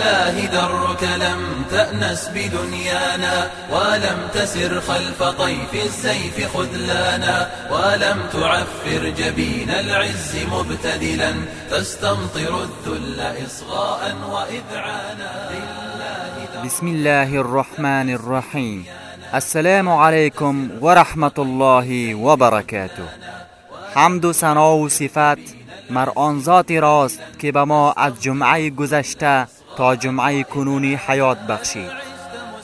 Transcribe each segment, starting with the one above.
لله درك لم تأنس بدنيانا ولم تسر خلف طيف السيف خذلانا ولم تعفر جبين العز مبتدلا تستمطر الذل إصغاء وإذعانا بسم الله الرحمن الرحيم. السلام عليكم ورحمة الله وبركاته. حمد و ثنا و صفت مر آن ذاتی راست که به ما از جمعه گذشته تا جمعه کنونی حیات بخشید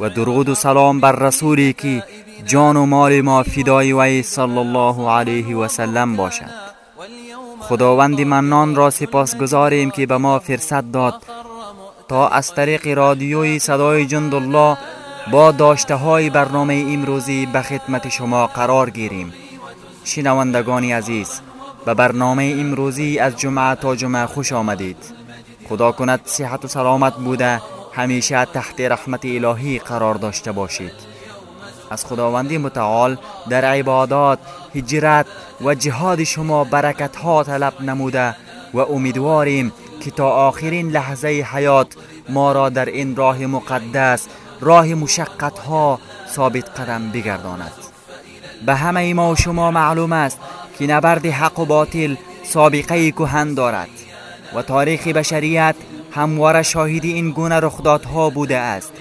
و درود و سلام بر رسولی که جان و مال ما فدای وی صلی الله علیه و سلم باشد. خداوند منان را سپاس گذاریم که به ما فرصت داد تا از طریق رادیوی صدای جند الله با داشته های برنامه امروزی به خدمت شما قرار گیریم. شنوندگان عزیز به برنامه امروزی از جمعه تا جمعه خوش آمدید. خدا کند صحت و سلامت بوده. همیشه تحت رحمت الهی قرار داشته باشید. از خداوندی متعال در عبادات هجرت و جهاد شما برکت ها طلب نموده و امیدواریم که تا آخرین لحظه حیات ما را در این راه مقدس راه مشقت ها ثابت قدم بگرداند. به همه ما و شما معلوم است که نبرد حق و باطل سابقه کهن دارد. و تاریخ بشریت همواره شاهد این گونه رخدادها بوده است.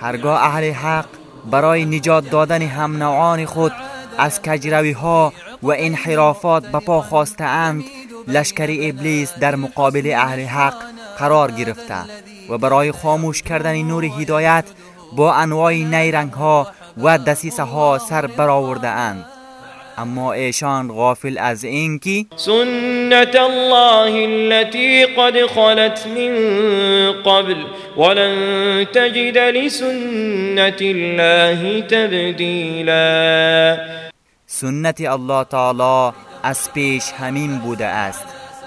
هرگاه اهل حق برای نجات دادن هم نوعان خود از کجروی ها و انحرافات به پا خواسته اند لشکر ابلیس در مقابل اهل حق قرار گرفته و برای خاموش کردن نور هدایت با انواع نیرنگ ها و دسیسه ها سر برآورده اند. اما ایشان غافل از اینکی سنت الله التي قد خلت من قبل ولن تجد لسنت الله تبدیلا سنت الله تعالی از پیش همین بوده است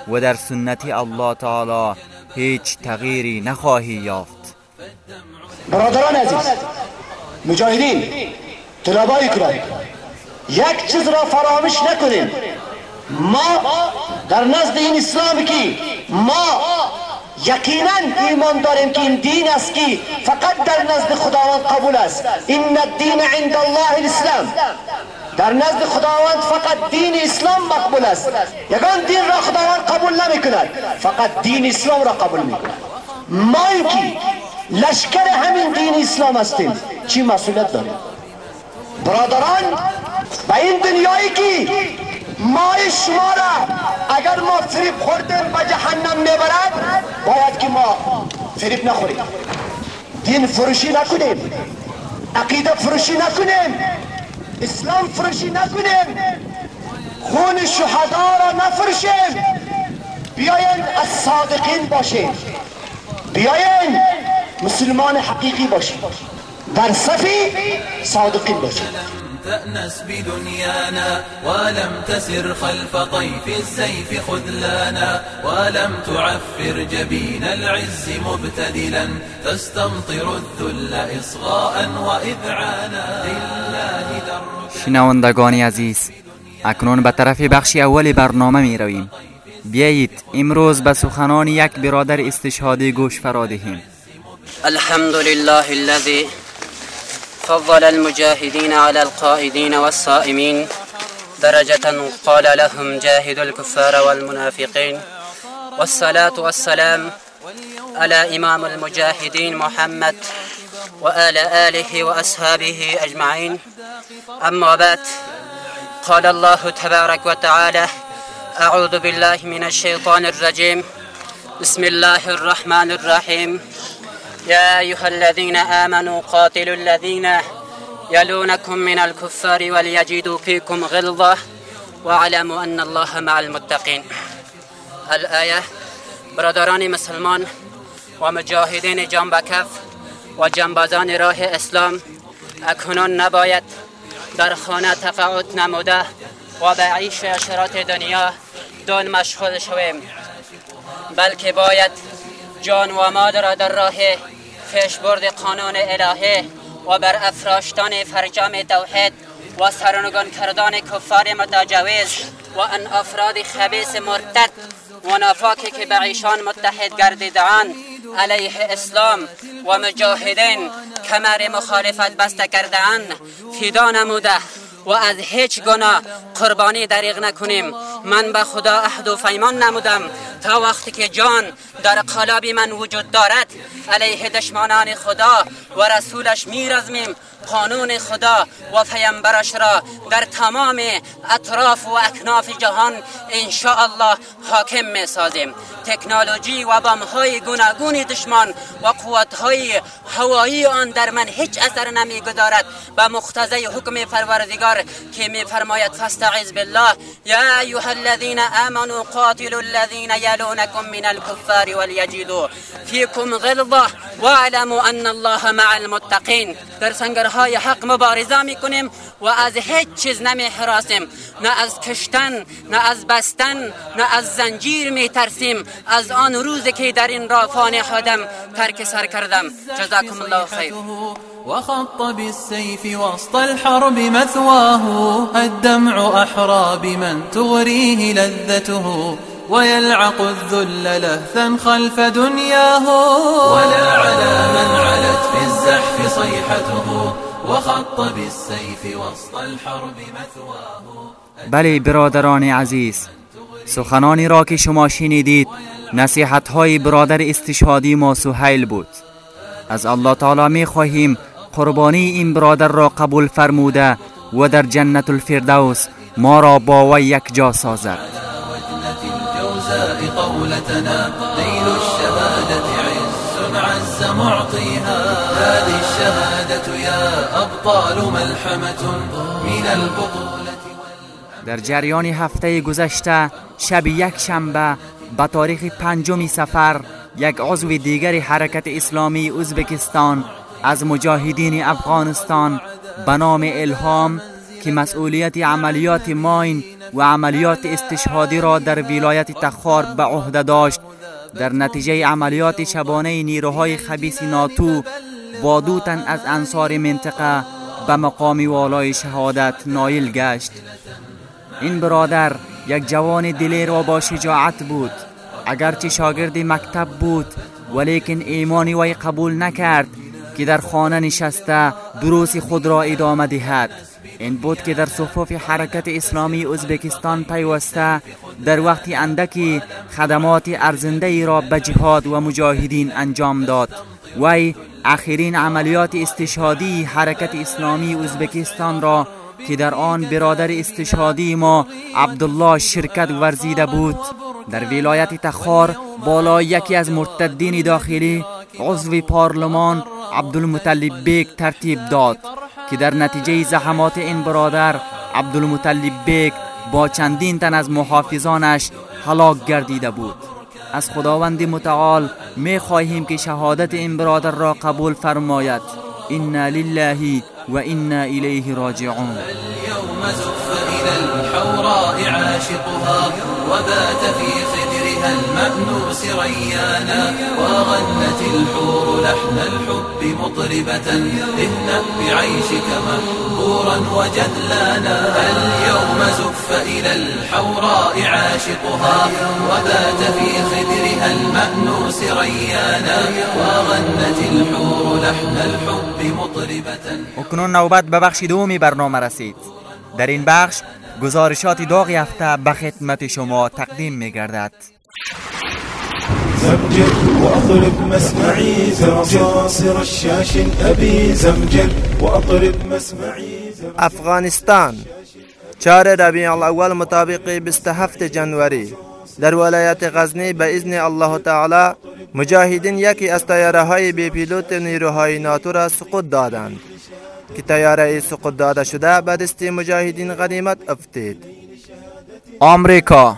و در سنت الله تعالی هیچ تغییری نخواهی یافت. برادران عزیز مجاهدین طلبای کرام یک چیز را فراموش نکنیم ما در نزد این اسلام که ما یقینا ایمان داریم که این دین است که فقط در نزد خداوند قبول است. این الدین عند الله الاسلام. در نزد خداوند فقط دین اسلام مقبول است. یگان دین را خداوند قبول نمی کند فقط دین اسلام را قبول می کند ما که لشکر همین دین اسلام هستیم چی مسئولیت داریم؟ برادران و این دنیایی که ما شما را اگر ما فریب خوردیم به جهنم می‌برد باید که ما فریب نخوریم. دین فروشی نکنیم عقیده فروشی نکنیم اسلام فروشی نکنیم خون شهدا را نفروشیم. بیاین از صادقین باشیم. بیاین مسلمان حقیقی باشیم. در صفی صادقین باشیم. تأنس بدنيانا ولم تسر خلف طيف السيف خذلانا ولم تعفر جبين العز مبتدلا تستمطر الذل إصغاء وإذعانا لله درك شنوندگان عزیز اکنون به طرف بخش اول برنامه می رویم بیایید امروز به سخنان یک برادر استشهادی گوش فرا دهیم. الحمد لله الذي فضل المجاهدين على القائدين والصائمين. درجة قال لهم جاهدوا الكفار والمنافقين. والصلاة والسلام على إمام المجاهدين محمد وآل آله وأصحابه أجمعين. أما بعد قال الله تبارك وتعالى أعوذ بالله من الشيطان الرجيم. بسم الله الرحمن الرحيم. يا أيها الذين آمنوا قاتلوا الذين يلونكم من الكفار وليجدوا فيكم غلظة واعلموا أن الله مع المتقين. الآية برادران مسلمان و مجاهدین جنبکف و جنبازان راه اسلام اکنون نباید در خانه تقاعد نموده و به عیش اشرات دنیا دون مشغول شویم بلکه باید جان و مال را در راه پیشبرد قانون الهه و بر افراشتن فرجام توحید و سرنگون کردن کفار متجاوز و ان افراد خبیس مرتد و نفاکی که به ایشان متحد گردیدند علیه اسلام و مجاهدین کمر مخالفت بسته کرده اند فدا نموده و از هیچ گناه قربانی دریغ نکنیم. من به خدا عهد و فیمان نمودم. تا وقتی که جان در قلاب من وجود دارد علیه دشمنان خدا و رسولش میرزمیم. قانون خدا و پیامبرش را در تمام اطراف و اکناف جهان ان الله حاکم می سازیم. تکنولوژی و بام های گوناگون دشمن و قوت های هوایی آن در من هیچ اثر نمی گذارد به مقتضی حکم پروردگار که می فرماید فاستعذ بالله. یا ایها الذين آمنوا قاتلوا الذين يلونكم من الكفار وليجدوا فيكم غلظه واعلموا ان الله مع المتقين در سنگرهای حق مبارزه می کنیم و از هیچ چیز نمی حراسیم نه از کشتن نه از بستن نه از زنجیر می ترسیم از آن روزی که در این راه فانه خودم ترک سر کردم. جزاکم الله خیر. وخط بالسيف وسط الحرب مثواه الدمع أحرى بمن تغريه لذته. ويلعق الذل لهثا خلف دنياه. ولا على من علت في الزحف صيحته وخط بالسيف وسط الحرب مثواه. بله برادران عزیز سخنانی را که شما شنیدید نصیحت های برادر استشهادی ما سهیل بود. از الله تعالی می خواهیم قربانی این برادر را قبول فرموده و در جنت الفردوس ما را با وی یک جا سازد. قولتنا ليل الشهادة عز. عز معطيها. هذه الشهادة يا أبطال ملحمة من البطولة در جریان هفته گذشته شب یک شنبه به تاریخ پنجم سفر یک عضو دیگر حرکت اسلامی ازبکستان از مجاهدین افغانستان به نام الهام که مسئولیت عملیات ماین و عملیات استشهادی را در ولایت تخار به عهده داشت. در نتیجه عملیات شبانه نیروهای خبیس ناتو با دو تن از انصار منطقه به مقام والای شهادت نایل گشت. این برادر یک جوان دلیر و با شجاعت بود. اگرچه شاگرد مکتب بود ولیکن ایمانی وی قبول نکرد که در خانه نشسته دروس خود را ادامه دهد. این بود که در صفوف حرکت اسلامی ازبکستان پیوسته در وقت اندکی خدمات ارزنده ای را به جهاد و مجاهدین انجام داد. وی آخرین عملیات استشهادی حرکت اسلامی ازبکستان را که در آن برادر استشهادی ما عبدالله شرکت ورزیده بود. در ولایت تخار بالا یکی از مرتدین داخلی عضو پارلمان عبدالمطلب بیگ ترتیب داد که در نتیجه زحمات این برادر عبدالمطلب بیگ با چندین تن از محافظانش هلاک گردیده بود. از خداوند متعال می خواهیم که شهادت این برادر را قبول فرماید. انا لله و انا الیه راجعون. الحوراء عاشقها وبات في المأنوس ريانا وغنت الحور لحن الحب مطربة اهنأ بعيشك مهبورا وجدلانا. اليوم زف إلى الحوراء عاشقها وبات في خدرها المأنوس ريانا وغنت الحور لحن الحب مطربة. اکنون نوبت به بخش دومی برنامه رسید. در این بخش گزارشات داغ هفته به خدمت شما تقدیم می گردد زمجر وأطرب مسمعي زمجر الشاش أبي زمجر وأطرب مسمعي افغانستان چهار ربیع الاول مطابق 27 جنوری. در ولایت غزنی به اذن الله تعالی مجاهدین یکی از تیاره های بی پیلوت نیروهای ناتو را سقوط دادند. که تیاره سقوط داده شده به دست مجاهدین غنیمت افتید. آمریکا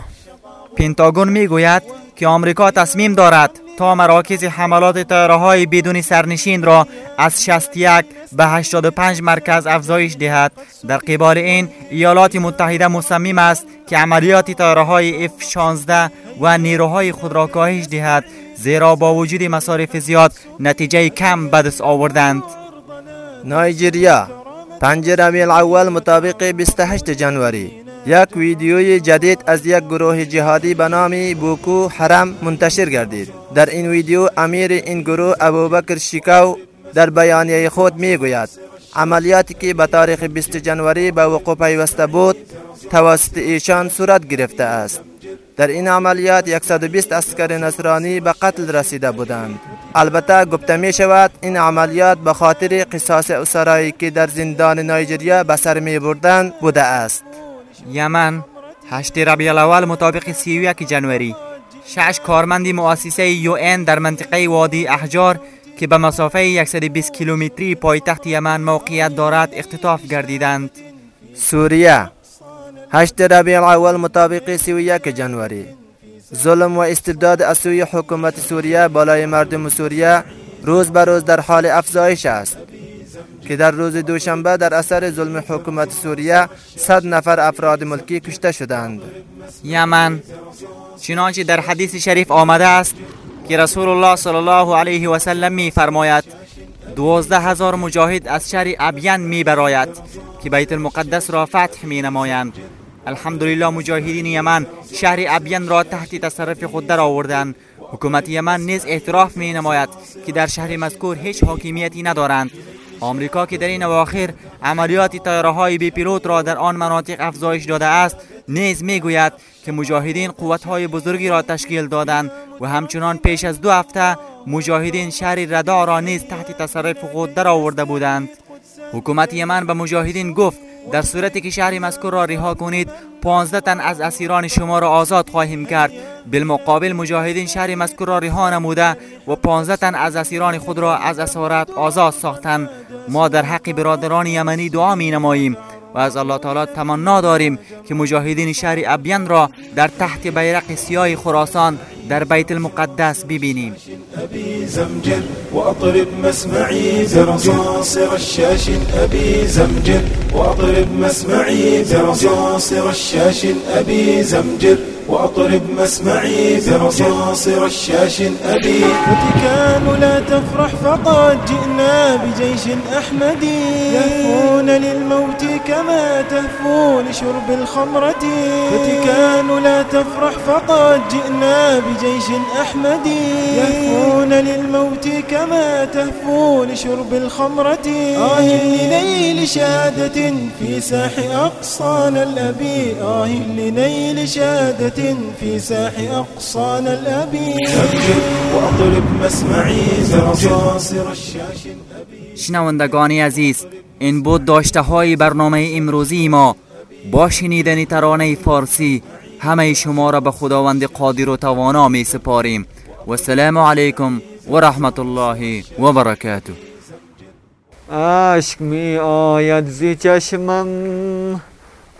پنتاگون می‌گوید که آمریکا تصمیم دارد تا مراکز حملات تیاره های بدون سرنشین را از 61 به 85 مرکز افزایش دهد. در قبال این ایالات متحده مصمم است که عملیات تیاره های F-16 و نیروهای خود را کاهش دهد زیرا با وجود مصارف زیاد نتیجه کم به دست آوردند. نایجریا پنج ربیع الاول مطابق 28 جنوری. یک ویدیوی جدید از یک گروه جهادی به نام بوکو حرم منتشر گردید. در این ویدیو امیر این گروه ابوبکر شیکاو در بیانیه خود می گوید عملیاتی که به تاریخ 20 جنوری به وقوع پیوسته بود توسط ایشان صورت گرفته است. در این عملیات 120 اسکر نصرانی به قتل رسیده بودند. البته گفته می شود این عملیات به خاطر قصاص اسرایی که در زندان نایجریا به سر می بوده است. یمن. 8 ربیع الاول مطابق 31 جنوری. شش کارمندی مؤسسه یو در منطقه وادی احجار که به مسافه 120 کیلومتری پایتخت یمن موقعیت دارد اختطاف گردیدند. سوریه. 8 ربیع الاول مطابق 31 جنوری. ظلم و استبداد از سوی حکومت سوریه بالای مردم سوریه روز به روز در حال افزایش است. که در روز دوشنبه در اثر ظلم حکومت سوریه صد نفر افراد ملکی کشته شدند. یمن. چنانچه در حدیث شریف آمده است که رسول الله صلی الله علیه و سلم می فرماید دوازده هزار مجاهد از شهر ابین می براید که بیت المقدس را فتح می نمایند. الحمدلله مجاهدین یمن شهر ابین را تحت تصرف خود در آوردند. حکومت یمن نیز اعتراف می نماید که در شهر مذکور هیچ حاکمیتی ندارند. آمریکا که در این اواخر عملیات تیاره های بی پیلوت را در آن مناطق افزایش داده است نیز می‌گوید که مجاهدین قوت های بزرگی را تشکیل دادند و همچنان پیش از دو هفته مجاهدین شهر ردا را نیز تحت تصرف خود در آورده بودند. حکومت یمن به مجاهدین گفت در صورتی که شهر مذکور را رها کنید 15 تن از اسیران شما را آزاد خواهیم کرد. بالمقابل مجاهدین شهر مذکور را رها نموده و 15 تن از اسیران خود را از اسارت آزاد ساختند. ما در حق برادران یمنی دعا می نماییم و از الله تعالی تمنا داریم که مجاهدین شهر ابین را در تحت بیرق سیاه خراسان در بیت المقدس ببینیم. أبي زمجر وأطرب مسمعي برصاص رشاش أبي زمجر وأطرب مسمعي أبي زمجر وأطرب مسمعي أبي فتكان لا تفرح فقد جئنا بجيش أحمدي. يهفون للموت كما تهفو لشرب الخمرة. فتكان لا تفرح فقد جئنا بجيش أحمدي يهفون للموت كما تهفو لشرب الخمرة. آه لنيل شهادة في ساح أقصانا الأبي آه لنيل شهادة في ساح أقصانا الأبي أبجر وأطرب مسمعي برصاص رشاش شنوندگان عزیز. این بود داشته های برنامه امروزی ما. با شنیدن ترانه فارسی همه شما را به خداوند قادر و توانا می سپاریم و السلام علیکم و رحمت الله و برکاته. اشک می آید زی چشمم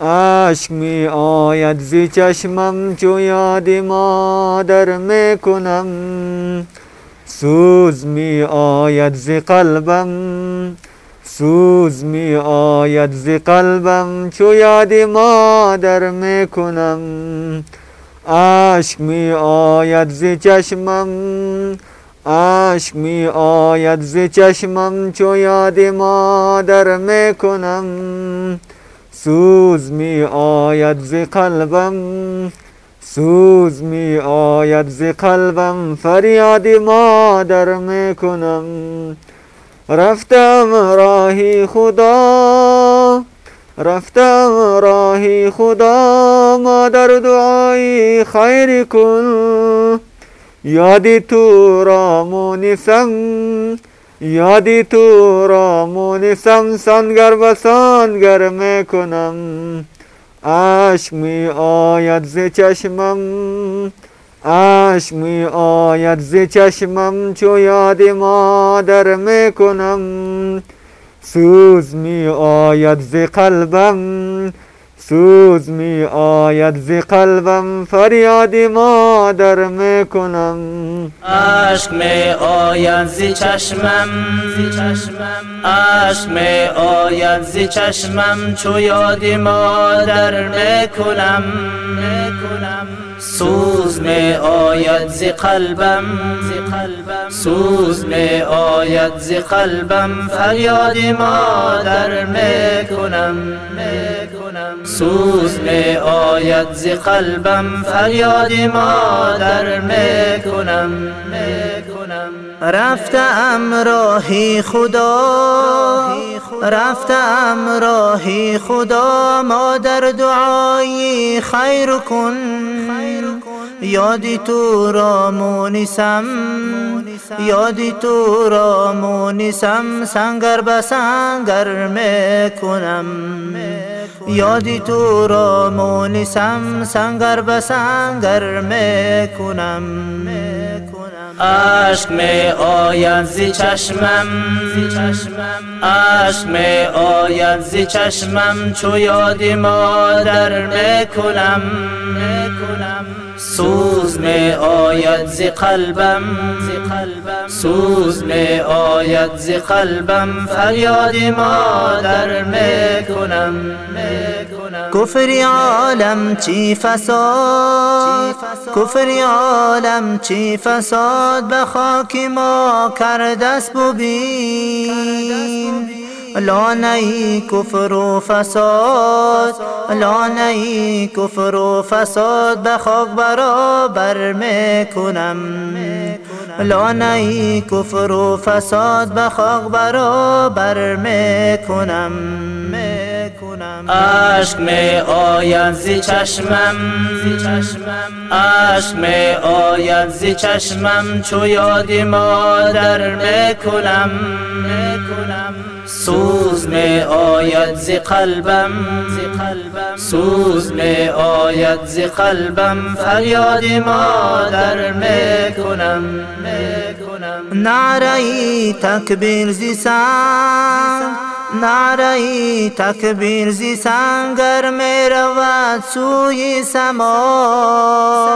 اشک می آید زی چشمم چو یاد مادر می کنم. سوز می آید زی قلبم سوز می آید زی قلبم چو یاد مادر می کنم. اشک می آید زی چشمم اشک می آید زی چشمم چو یاد مادر می کنم. سوز می آید زی قلبم سوز می آید زی قلبم فریاد مادر می کنم. رفتم راهی خدا رفتم راهی خدا مادر دعای خیر کن. یادی تو را مونسم یادی تو را مونسم سانگر و سانگر می‌کنم. اشک می آید ز چشمم اشک می آید ز چشمم چو یاد مادر می‌کنم. سوز می آید ز قلبم سوز می آید ز قلبم فریاد مادر می کنم عشق می آید ز چشمم عشق می آید ز چشمم چو یاد مادر می کنم سوز می آید ز قلبم. سوز می آید ز قلبم. فریاد مادر می کنم. سوز می آید ز قلبم. فریاد مادر می کنم. رفتم راهی خدا رفتم راهی خدا مادر دعایی خیر کن. یادی تو را مونسم یادی تو را مونسم سنگر به سنگر می‌کنم. یادی تو را مونسم سنگر به سنگر می‌کنم. عشق می آید زی چشمم. عشق می آید زی چشمم. چو یادی مادر می‌کنم سوز می آید ز قلبم. سوز می آید ز قلبم. فریاد مادر می کنم. کفر عالم چی فساد؟ کفر عالم چی فساد؟ به خاک ما کردست ببین. لانه کفر و فساد لانه کفر و فساد به خاک برابر می‌کنم لانه کفر و فساد به خاک برابر می‌کنم عشق می آید زی چشمم. عشق می آید زی چشمم. چو یادی مادر می‌کنم سوز می آید ز قلبم. سوز می آید ز قلبم. فریاد مادر می کنم نعره تکبیر زی سنگ نعره تکبیر زی سنگر می رود سوی سما.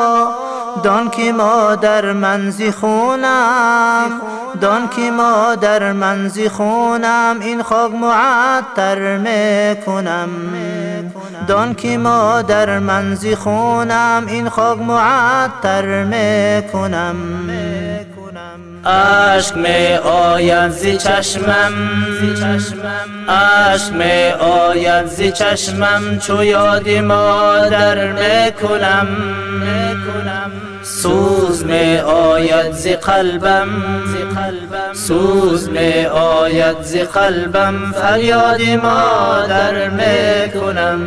دان که ما در منزی خونم دان که ما در منزی خونم این خاک معطر می‌کنم دان که ما در منزی خونم این خاک معطر می‌کنم عشق می آید زی چشمم. عشق می آید زی چشمم. چو یادی مادر می‌کنم سوز می آید ز قلبم. سوز می آید ز قلبم. فریاد مادر می‌کنم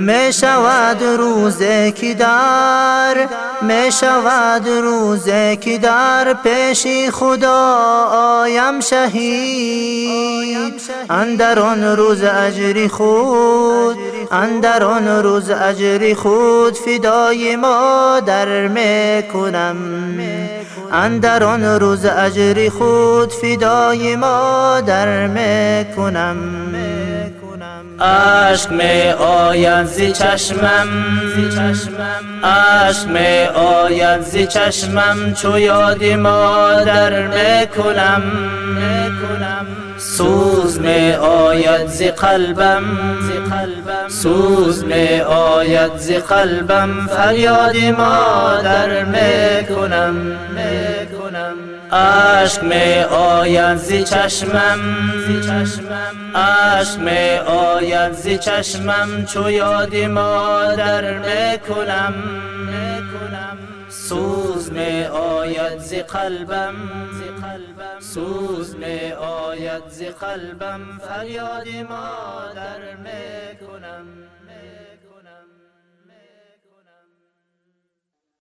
می شود روزه که در می شود روزه که در پیش خدا آیم شهید. اندر آن روز اجری خود اندر آن روز اجری خود فدای مادر می‌کنم. اندر آن روز اجری خود فدای مادر می‌کنم. عشق می آید زی چشمم. عشق می آید زی چشمم. چو یادی مادر می‌کنم سوز می آید ز قلبم. سوز می آید ز قلبم. فریاد مادر می‌کنم عشق می آید زی چشمم. عشق می آید زی چشمم. چو یادی مادر می‌کنم سوز می آید ز قلبم. سوز می آید ز قلبم. فریاد مادر می‌کنم